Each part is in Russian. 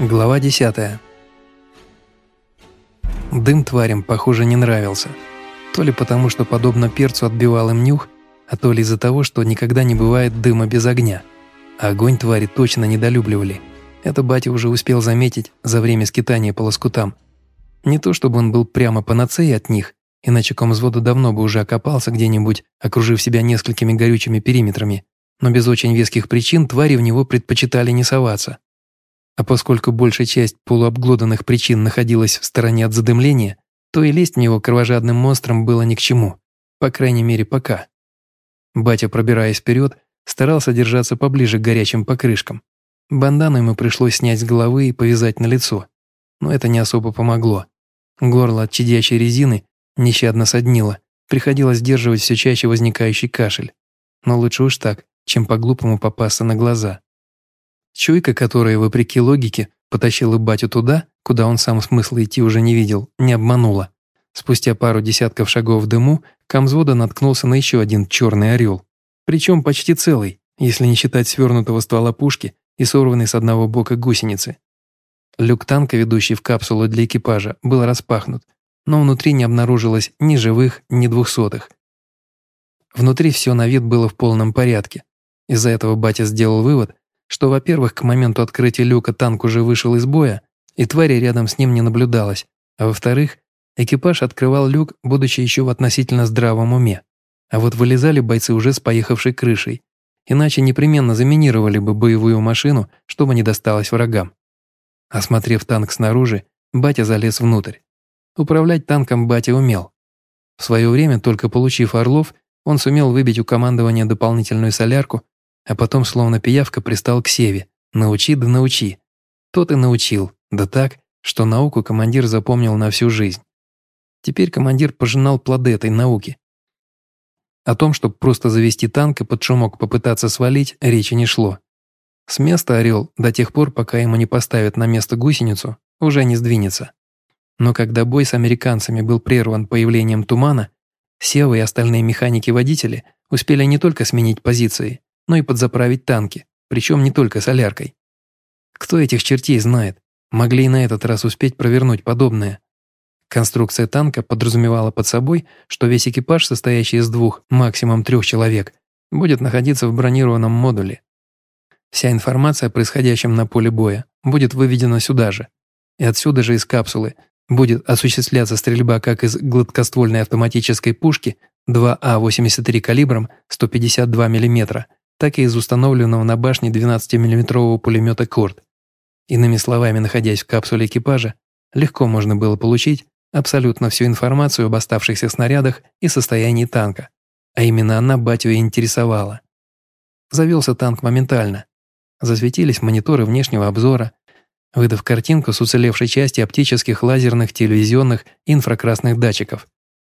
Глава 10. Дым тварям, похоже, не нравился. То ли потому, что подобно перцу отбивал им нюх, а то ли из-за того, что никогда не бывает дыма без огня. А огонь твари точно недолюбливали. Это батя уже успел заметить за время скитания по лоскутам. Не то чтобы он был прямо панацеей от них, иначе комзвода давно бы уже окопался где-нибудь, окружив себя несколькими горючими периметрами, но без очень веских причин твари в него предпочитали не соваться. А поскольку большая часть полуобглоданных причин находилась в стороне от задымления, то и лезть в него кровожадным монстром было ни к чему. По крайней мере, пока. Батя, пробираясь вперед, старался держаться поближе к горячим покрышкам. Бандану ему пришлось снять с головы и повязать на лицо. Но это не особо помогло. Горло от чадящей резины нещадно соднило. Приходилось сдерживать все чаще возникающий кашель. Но лучше уж так, чем по-глупому попасться на глаза. Чуйка, которая, вопреки логике, потащила батю туда, куда он сам смысла идти уже не видел, не обманула. Спустя пару десятков шагов в дыму Камзвода наткнулся на еще один черный орел. Причем почти целый, если не считать свернутого ствола пушки и сорванной с одного бока гусеницы. Люк танка, ведущий в капсулу для экипажа, был распахнут, но внутри не обнаружилось ни живых, ни двухсотых. Внутри все на вид было в полном порядке. Из-за этого батя сделал вывод, что, во-первых, к моменту открытия люка танк уже вышел из боя, и твари рядом с ним не наблюдалось, а во-вторых, экипаж открывал люк, будучи еще в относительно здравом уме. А вот вылезали бойцы уже с поехавшей крышей, иначе непременно заминировали бы боевую машину, чтобы не досталось врагам. Осмотрев танк снаружи, батя залез внутрь. Управлять танком батя умел. В свое время, только получив Орлов, он сумел выбить у командования дополнительную солярку а потом, словно пиявка, пристал к Севе. «Научи да научи». Тот и научил, да так, что науку командир запомнил на всю жизнь. Теперь командир пожинал плоды этой науки. О том, чтобы просто завести танк и под шумок попытаться свалить, речи не шло. С места «Орел» до тех пор, пока ему не поставят на место гусеницу, уже не сдвинется. Но когда бой с американцами был прерван появлением тумана, Сева и остальные механики-водители успели не только сменить позиции, но и подзаправить танки, причем не только соляркой. Кто этих чертей знает? Могли и на этот раз успеть провернуть подобное. Конструкция танка подразумевала под собой, что весь экипаж, состоящий из двух, максимум трех человек, будет находиться в бронированном модуле. Вся информация о происходящем на поле боя будет выведена сюда же. И отсюда же из капсулы будет осуществляться стрельба как из гладкоствольной автоматической пушки 2А-83 калибром 152 мм, так и из установленного на башне 12-мм пулемета «Корт». Иными словами, находясь в капсуле экипажа, легко можно было получить абсолютно всю информацию об оставшихся снарядах и состоянии танка, а именно она батю и интересовала. Завелся танк моментально. Засветились мониторы внешнего обзора, выдав картинку с уцелевшей части оптических, лазерных, телевизионных инфракрасных датчиков.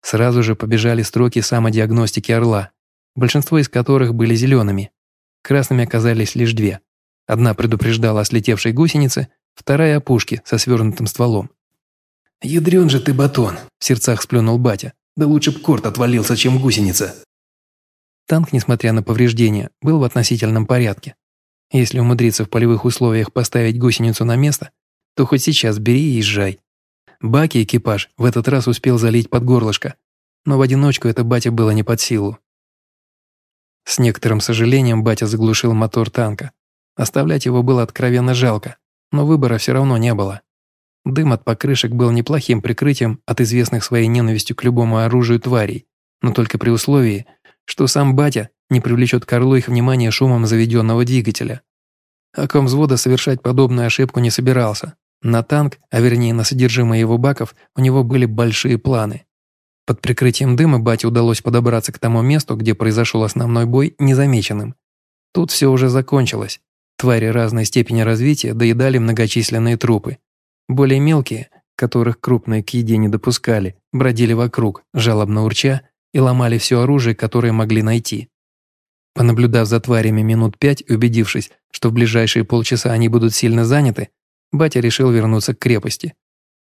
Сразу же побежали строки самодиагностики «Орла», большинство из которых были зелеными. Красными оказались лишь две. Одна предупреждала о слетевшей гусенице, вторая о пушке со свернутым стволом. «Ядрен же ты, батон!» – в сердцах сплюнул батя. «Да лучше б корт отвалился, чем гусеница!» Танк, несмотря на повреждения, был в относительном порядке. Если умудриться в полевых условиях поставить гусеницу на место, то хоть сейчас бери и езжай. Баки экипаж в этот раз успел залить под горлышко, но в одиночку это батя было не под силу. С некоторым сожалением батя заглушил мотор танка. Оставлять его было откровенно жалко, но выбора все равно не было. Дым от покрышек был неплохим прикрытием от известных своей ненавистью к любому оружию тварей, но только при условии, что сам батя не привлечет к орлу их внимание шумом заведенного двигателя. А комвзвода совершать подобную ошибку не собирался. На танк, а вернее на содержимое его баков, у него были большие планы. Под прикрытием дыма бате удалось подобраться к тому месту, где произошел основной бой, незамеченным. Тут все уже закончилось. Твари разной степени развития доедали многочисленные трупы. Более мелкие, которых крупные к еде не допускали, бродили вокруг, жалобно урча, и ломали все оружие, которое могли найти. Понаблюдав за тварями минут пять и убедившись, что в ближайшие полчаса они будут сильно заняты, батя решил вернуться к крепости.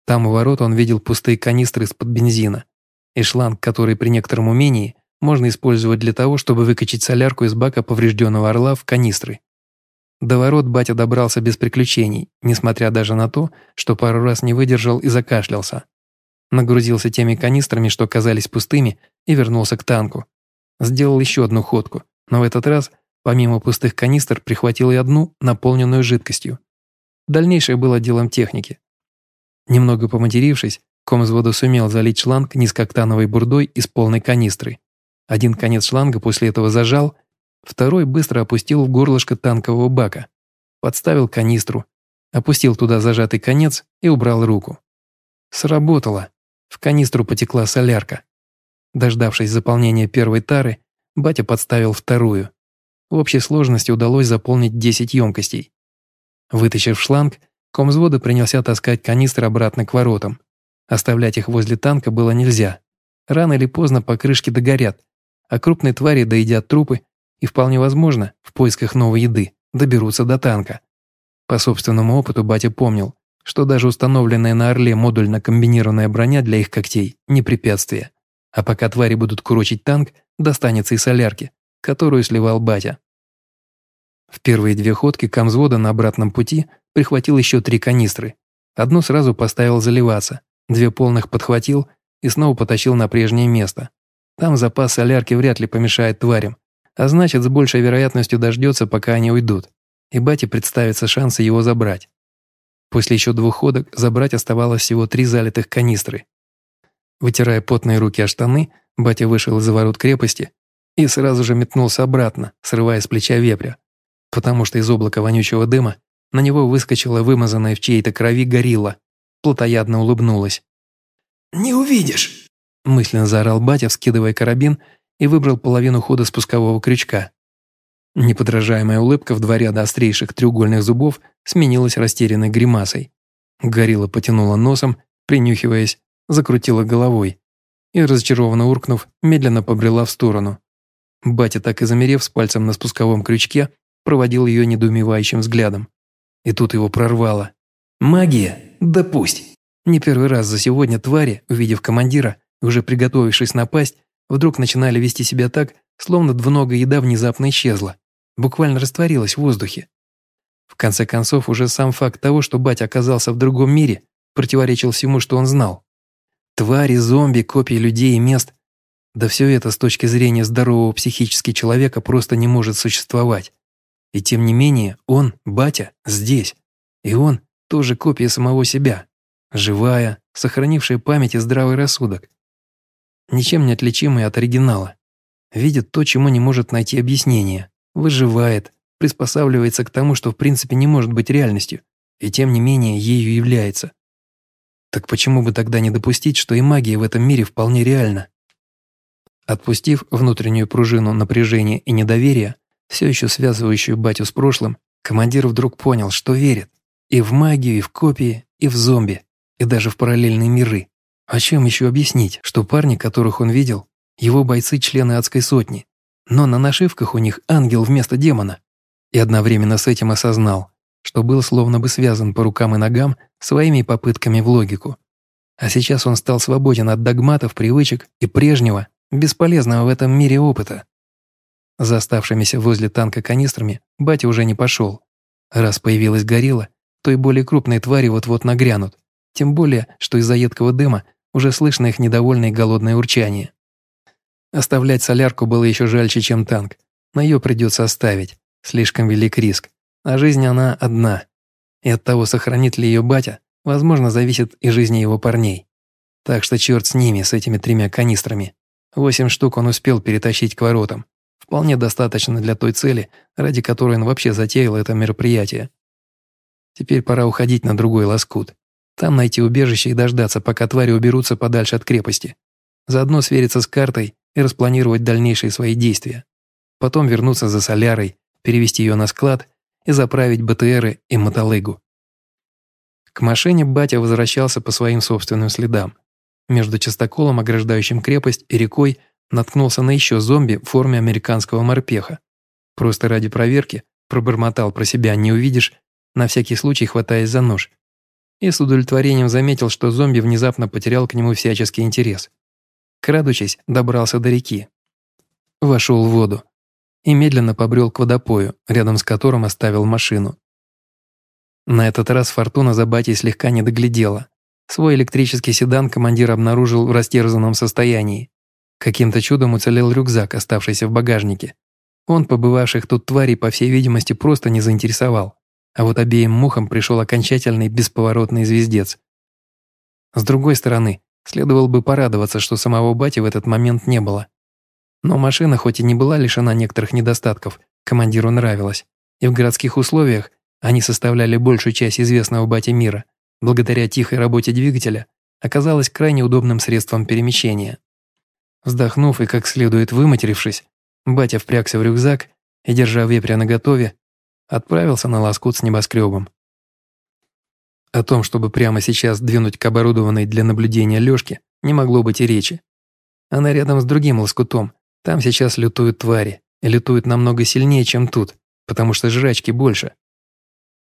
Там у ворот он видел пустые канистры из-под бензина и шланг, который при некотором умении можно использовать для того, чтобы выкачать солярку из бака поврежденного орла в канистры. До ворот батя добрался без приключений, несмотря даже на то, что пару раз не выдержал и закашлялся. Нагрузился теми канистрами, что казались пустыми, и вернулся к танку. Сделал еще одну ходку, но в этот раз, помимо пустых канистр, прихватил и одну, наполненную жидкостью. Дальнейшее было делом техники. Немного поматерившись, комзвода сумел залить шланг низкооктановой бурдой из полной канистры. Один конец шланга после этого зажал, второй быстро опустил в горлышко танкового бака, подставил канистру, опустил туда зажатый конец и убрал руку. Сработало. В канистру потекла солярка. Дождавшись заполнения первой тары, батя подставил вторую. В общей сложности удалось заполнить 10 емкостей. Вытащив шланг, комзвода принялся таскать канистры обратно к воротам. Оставлять их возле танка было нельзя. Рано или поздно покрышки догорят, а крупные твари доедят трупы и, вполне возможно, в поисках новой еды доберутся до танка. По собственному опыту батя помнил, что даже установленная на Орле модульно-комбинированная броня для их когтей – не препятствие. А пока твари будут курочить танк, достанется и солярки, которую сливал батя. В первые две ходки камзвода на обратном пути прихватил еще три канистры. Одну сразу поставил заливаться, две полных подхватил и снова потащил на прежнее место. Там запас солярки вряд ли помешает тварям, а значит, с большей вероятностью дождется, пока они уйдут, и бате представится шансы его забрать. После еще двух ходок забрать оставалось всего три залитых канистры. Вытирая потные руки о штаны, батя вышел из ворот крепости и сразу же метнулся обратно, срывая с плеча вепря, потому что из облака вонючего дыма на него выскочила вымазанная в чьей-то крови горилла, плотоядно улыбнулась. «Не увидишь!» – мысленно заорал батя, вскидывая карабин и выбрал половину хода спускового крючка. Неподражаемая улыбка в два ряда острейших треугольных зубов сменилась растерянной гримасой. Горилла потянула носом, принюхиваясь, закрутила головой и, разочарованно уркнув, медленно побрела в сторону. Батя, так и замерев с пальцем на спусковом крючке, проводил ее недоумевающим взглядом. И тут его прорвало. «Магия? Да пусть!» Не первый раз за сегодня твари, увидев командира уже приготовившись напасть, вдруг начинали вести себя так, словно двуногая еда внезапно исчезла, буквально растворилась в воздухе. В конце концов, уже сам факт того, что батя оказался в другом мире, противоречил всему, что он знал. Твари, зомби, копии людей и мест. Да все это с точки зрения здорового психически человека просто не может существовать. И тем не менее, он, батя, здесь. И он тоже копия самого себя. Живая, сохранившая память и здравый рассудок. Ничем не отличимый от оригинала. Видит то, чему не может найти объяснение. Выживает, приспосабливается к тому, что в принципе не может быть реальностью, и тем не менее ею является. Так почему бы тогда не допустить, что и магия в этом мире вполне реальна? Отпустив внутреннюю пружину напряжения и недоверия, все еще связывающую батю с прошлым, командир вдруг понял, что верит. И в магию, и в копии, и в зомби, и даже в параллельные миры. О чем еще объяснить, что парни, которых он видел, его бойцы члены адской сотни, но на нашивках у них ангел вместо демона. И одновременно с этим осознал, что был словно бы связан по рукам и ногам своими попытками в логику. А сейчас он стал свободен от догматов, привычек и прежнего, бесполезного в этом мире опыта. За оставшимися возле танка канистрами батя уже не пошел. Раз появилась горилла, то и более крупные твари вот-вот нагрянут. Тем более, что из-за едкого дыма уже слышно их недовольное и голодное урчание. Оставлять солярку было еще жальче, чем танк, но ее придется оставить. Слишком велик риск. А жизнь она одна. И от того, сохранит ли ее батя, возможно, зависит и жизни его парней. Так что черт с ними, с этими тремя канистрами. Восемь штук он успел перетащить к воротам. Вполне достаточно для той цели, ради которой он вообще затеял это мероприятие. Теперь пора уходить на другой лоскут. Там найти убежище и дождаться, пока твари уберутся подальше от крепости. Заодно свериться с картой и распланировать дальнейшие свои действия. Потом вернуться за солярой, перевести ее на склад и заправить БТРы и мотолыгу. К машине батя возвращался по своим собственным следам. Между частоколом, ограждающим крепость, и рекой наткнулся на еще зомби в форме американского морпеха. Просто ради проверки пробормотал про себя «не увидишь», на всякий случай хватаясь за нож. И с удовлетворением заметил, что зомби внезапно потерял к нему всяческий интерес. Крадучись, добрался до реки. Вошел в воду. и медленно побрел к водопою, рядом с которым оставил машину. На этот раз Фортуна за батей слегка не доглядела. Свой электрический седан командир обнаружил в растерзанном состоянии. Каким-то чудом уцелел рюкзак, оставшийся в багажнике. Он побывавших тут тварей, по всей видимости, просто не заинтересовал. А вот обеим мухам пришел окончательный бесповоротный звездец. С другой стороны, следовало бы порадоваться, что самого бати в этот момент не было. Но машина, хоть и не была лишена некоторых недостатков, командиру нравилась, и в городских условиях они составляли большую часть известного бати мира, благодаря тихой работе двигателя, оказалась крайне удобным средством перемещения. Вздохнув и как следует выматерившись, батя впрягся в рюкзак и, держа вепря наготове, отправился на лоскут с небоскребом. О том, чтобы прямо сейчас двинуть к оборудованной для наблюдения лёжке, не могло быть и речи. Она рядом с другим лоскутом, там сейчас лютуют твари, и лютуют намного сильнее, чем тут, потому что жрачки больше.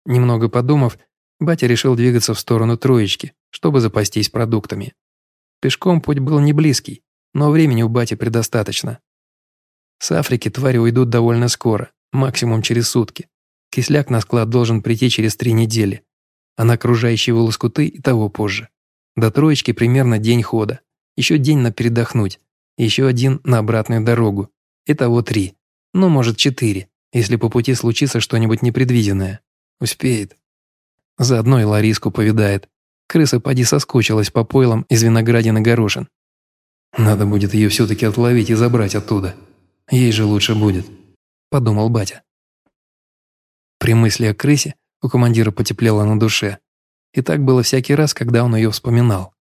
Немного подумав, батя решил двигаться в сторону троечки, чтобы запастись продуктами. Пешком путь был не близкий, но времени у бати предостаточно. С Африки твари уйдут довольно скоро, максимум через сутки. Кисляк на склад должен прийти через три недели, а на окружающие лоскуты и того позже. До троечки примерно день хода, еще день на передохнуть, еще один на обратную дорогу. Итого три. Ну, может, четыре, если по пути случится что-нибудь непредвиденное. Успеет. Заодно и Лариску повидает. Крыса поди соскучилась по пойлам из виноградин и горошин. Надо будет ее все-таки отловить и забрать оттуда. Ей же лучше будет, подумал батя. При мысли о крысе у командира потеплело на душе. И так было всякий раз, когда он ее вспоминал.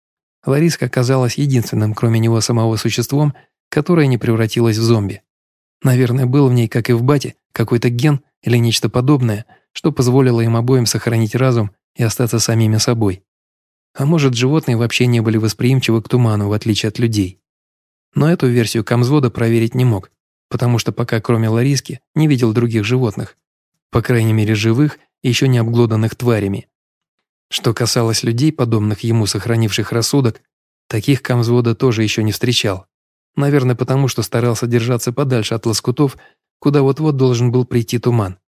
Лариска оказалась единственным, кроме него самого существом, которое не превратилось в зомби. Наверное, был в ней, как и в бате, какой-то ген или нечто подобное, что позволило им обоим сохранить разум и остаться самими собой. А может, животные вообще не были восприимчивы к туману, в отличие от людей. Но эту версию Камзвода проверить не мог, потому что пока кроме Лариски не видел других животных. По крайней мере, живых еще не обглоданных тварями. Что касалось людей, подобных ему, сохранивших рассудок, таких Камзвода тоже еще не встречал. Наверное, потому что старался держаться подальше от лоскутов, куда вот-вот должен был прийти туман.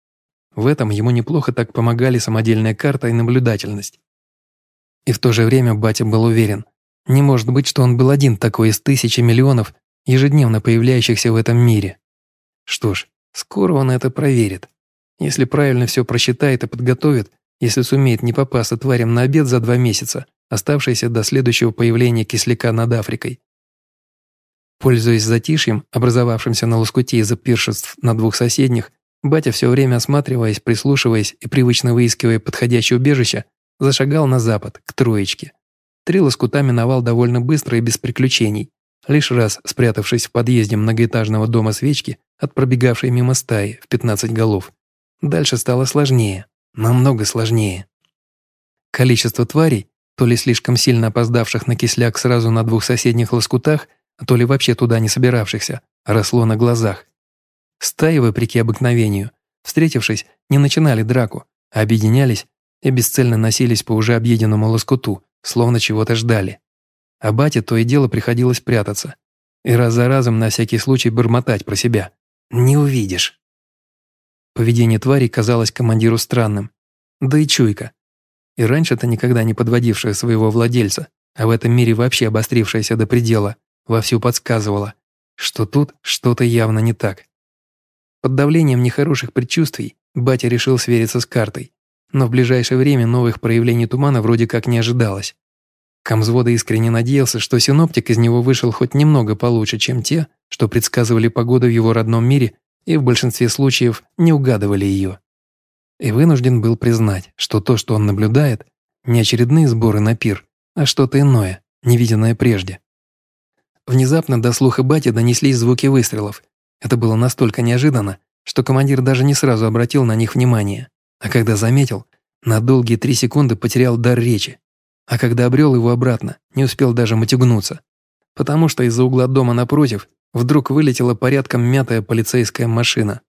В этом ему неплохо так помогали самодельная карта и наблюдательность. И в то же время батя был уверен, не может быть, что он был один такой из тысячи миллионов, ежедневно появляющихся в этом мире. Что ж, скоро он это проверит. Если правильно все просчитает и подготовит, если сумеет не попасться тварям на обед за два месяца, оставшиеся до следующего появления кисляка над Африкой. Пользуясь затишьем, образовавшимся на лоскуте из-за пиршеств на двух соседних, батя все время осматриваясь, прислушиваясь и привычно выискивая подходящее убежище, зашагал на запад, к Троечке. Три лоскута миновал довольно быстро и без приключений, лишь раз спрятавшись в подъезде многоэтажного дома свечки от пробегавшей мимо стаи в 15 голов. Дальше стало сложнее намного сложнее. Количество тварей, то ли слишком сильно опоздавших на кисляк сразу на двух соседних лоскутах, то ли вообще туда не собиравшихся, росло на глазах. Стаи, вопреки обыкновению, встретившись, не начинали драку, а объединялись и бесцельно носились по уже объеденному лоскуту, словно чего-то ждали. А бате то и дело приходилось прятаться. И раз за разом на всякий случай бормотать про себя. «Не увидишь». Поведение твари казалось командиру странным. Да и чуйка. И раньше-то никогда не подводившая своего владельца, а в этом мире вообще обострившаяся до предела, вовсю подсказывала, что тут что-то явно не так. Под давлением нехороших предчувствий батя решил свериться с картой, но в ближайшее время новых проявлений тумана вроде как не ожидалось. Камзвода искренне надеялся, что синоптик из него вышел хоть немного получше, чем те, что предсказывали погоду в его родном мире и в большинстве случаев не угадывали ее. И вынужден был признать, что то, что он наблюдает, не очередные сборы на пир, а что-то иное, невиденное прежде. Внезапно до слуха бати донеслись звуки выстрелов. Это было настолько неожиданно, что командир даже не сразу обратил на них внимание, а когда заметил, на долгие три секунды потерял дар речи, а когда обрел его обратно, не успел даже мотягнуться, потому что из-за угла дома напротив вдруг вылетела порядком мятая полицейская машина.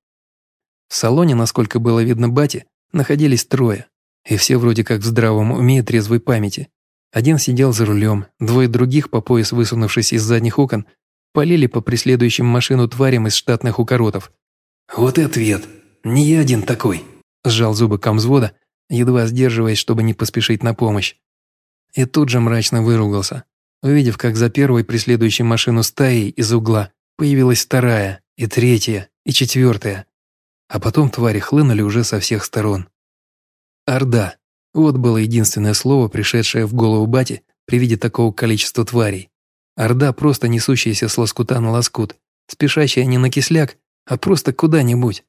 В салоне, насколько было видно Бати, находились трое, и все вроде как в здравом уме и трезвой памяти. Один сидел за рулем, двое других, по пояс высунувшись из задних окон, полили по преследующим машину тварям из штатных укоротов. Вот и ответ. Не я один такой. Сжал зубы комзвода, едва сдерживаясь, чтобы не поспешить на помощь. И тут же мрачно выругался, увидев, как за первой преследующей машину стаей из угла появилась вторая, и третья, и четвертая. А потом твари хлынули уже со всех сторон. Орда. Вот было единственное слово, пришедшее в голову бати при виде такого количества тварей. Орда, просто несущаяся с лоскута на лоскут, спешащая не на кисляк, а просто куда-нибудь.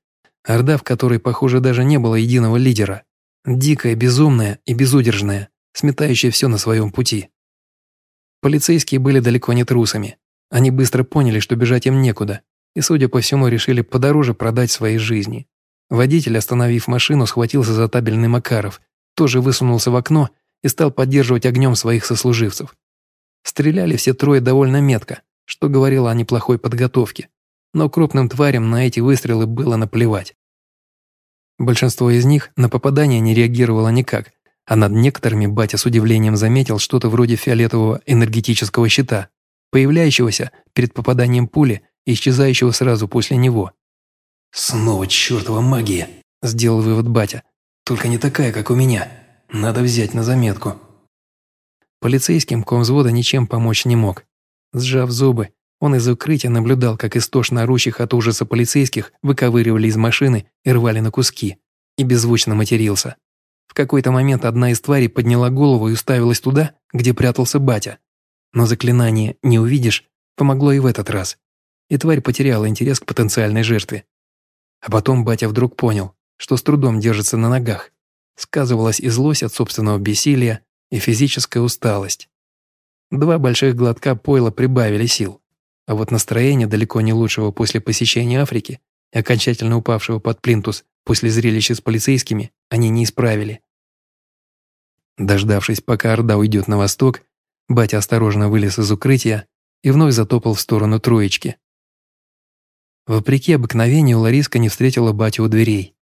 Орда, в которой, похоже, даже не было единого лидера. Дикая, безумная и безудержная, сметающая все на своем пути. Полицейские были далеко не трусами. Они быстро поняли, что бежать им некуда, и, судя по всему, решили подороже продать свои жизни. Водитель, остановив машину, схватился за табельный Макаров, тоже высунулся в окно и стал поддерживать огнем своих сослуживцев. Стреляли все трое довольно метко, что говорило о неплохой подготовке, но крупным тварям на эти выстрелы было наплевать. Большинство из них на попадание не реагировало никак, а над некоторыми батя с удивлением заметил что-то вроде фиолетового энергетического щита, появляющегося перед попаданием пули и исчезающего сразу после него. «Снова чертова магия!» – сделал вывод батя. «Только не такая, как у меня. Надо взять на заметку». Полицейским комвзвода ничем помочь не мог. Сжав зубы, он из укрытия наблюдал, как истошно орущих от ужаса полицейских выковыривали из машины и рвали на куски, и беззвучно матерился. В какой-то момент одна из тварей подняла голову и уставилась туда, где прятался батя. Но заклинание «не увидишь» помогло и в этот раз. И тварь потеряла интерес к потенциальной жертве. А потом батя вдруг понял, что с трудом держится на ногах. Сказывалась и злость от собственного бессилия, и физическая усталость. Два больших глотка пойла прибавили сил. А вот настроение далеко не лучшего после посещения Африки и окончательно упавшего под плинтус после зрелища с полицейскими они не исправили. Дождавшись, пока Орда уйдет на восток, батя осторожно вылез из укрытия и вновь затопал в сторону троечки. Вопреки обыкновению, Лариска не встретила батю у дверей.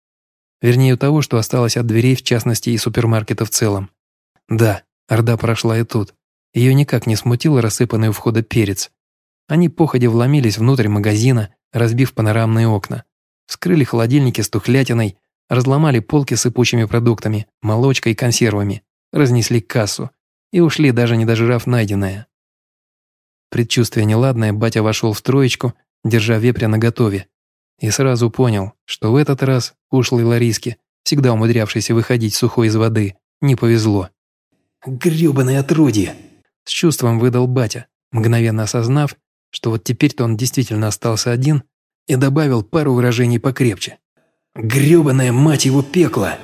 Вернее, у того, что осталось от дверей, в частности, и супермаркета в целом. Да, Орда прошла и тут. Ее никак не смутил рассыпанный у входа перец. Они походе вломились внутрь магазина, разбив панорамные окна. Вскрыли холодильники с тухлятиной, разломали полки с сыпучими продуктами, молочкой и консервами, разнесли кассу и ушли, даже не дожрав найденное. Предчувствие неладное, батя вошел в троечку держа вепря наготове, и сразу понял, что в этот раз ушлой Лариске, всегда умудрявшейся выходить сухой из воды, не повезло. «Грёбаное отродье!» С чувством выдал батя, мгновенно осознав, что вот теперь-то он действительно остался один, и добавил пару выражений покрепче. «Грёбаное, мать его, пекло!»